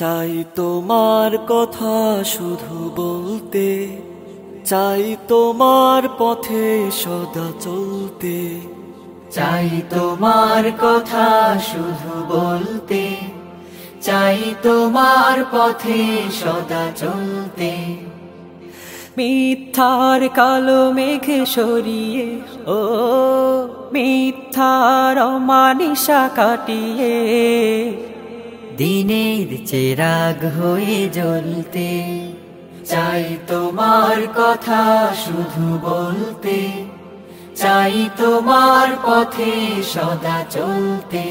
চাই তোমার কথা শুধু বলতে, চাই তোমার পথে সদা চলতে, চাই তোমার কথা শুধু বলতে, চাই তোমার পথে সদা চলতে। মিথ্যার কালো মেঘে সরিয়ে, ও মিথ্যার মানিসা কাটিয়ে দিনের চেরাগ হয়ে জ্বলতে চাই তোমার কথা শুধু বলতে চাই তোমার পথে সদা চলতে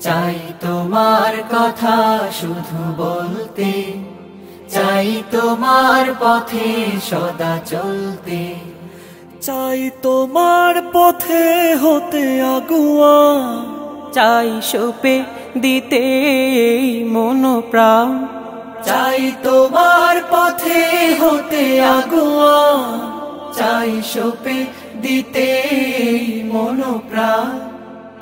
চাই তোমার কথা শুধু বলতে চাই তোমার পথে সদা চলতে। চাই তোমার পথে হতে আগুয়া চাই সোপে দিতে মন প্রাণ চাই তোমার পথে হতে আগুয়া। চাই সোপে দিতে মন প্রাণ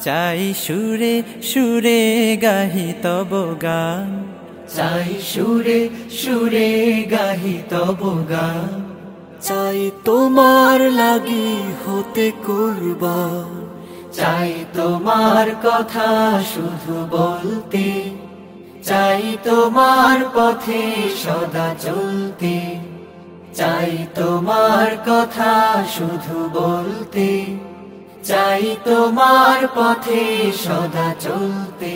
চাই সুরে সুরে গাহি তব গান। চাই সুরে সুরে গাহি তব গান। চাই তোমার লাগি হতে কুরবান। চাই তোমার কথা শুধু বলতে, চাই তোমার পথে সদা চলতে, চাই তোমার কথা শুধু বলতে, চাই তোমার পথে সদা চলতে।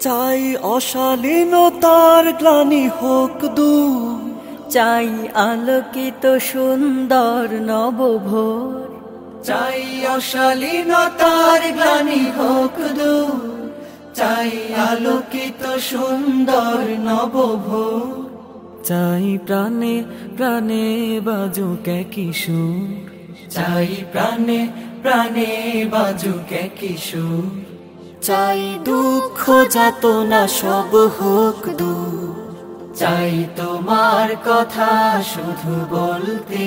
চাই অশালীনতার গ্লানি হোক দূর, চাই আলোকিত সুন্দর নবভোর চাই অশালীনতার গ্লানি হোক দূর। চাই আলোকিত সুন্দর নবভোর চাই প্রাণে প্রাণে বাজু কে কিশোর চাই প্রাণে প্রাণে বাজুকে কিশোর চাই দুঃখ যাতনা সব হোক দু চাই তোমার কথা শুধু বলতে।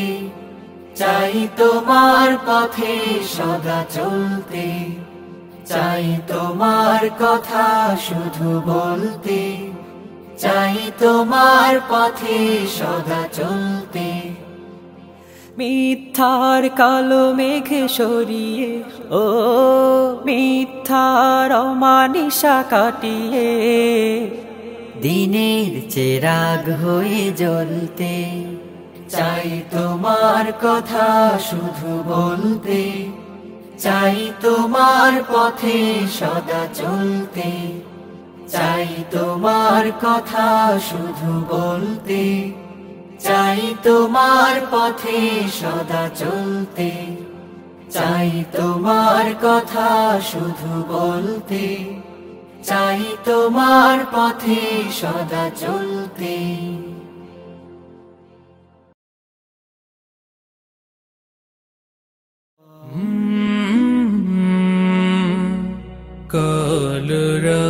চাই তোমার পথে সদা চলতে। চাই তোমার কথা শুধু বলতে। চাই তোমার পথে সদা চলতে। মিথ্যার কালো মেঘে সরিয়ে, ও মিথ্যার মানিসা কাটিয়ে। দিনের চেরাগ হয়ে জ্বলতে। চাই তোমার কথা শুধু বলতে, চাই তোমার পথে সদা চলতে, চাই তোমার কথা শুধু বলতে, চাই তোমার পথে সদা চলতে, চাই তোমার কথা শুধু বলতে, চাই তোমার পথে সদা চলতে। കാലരാ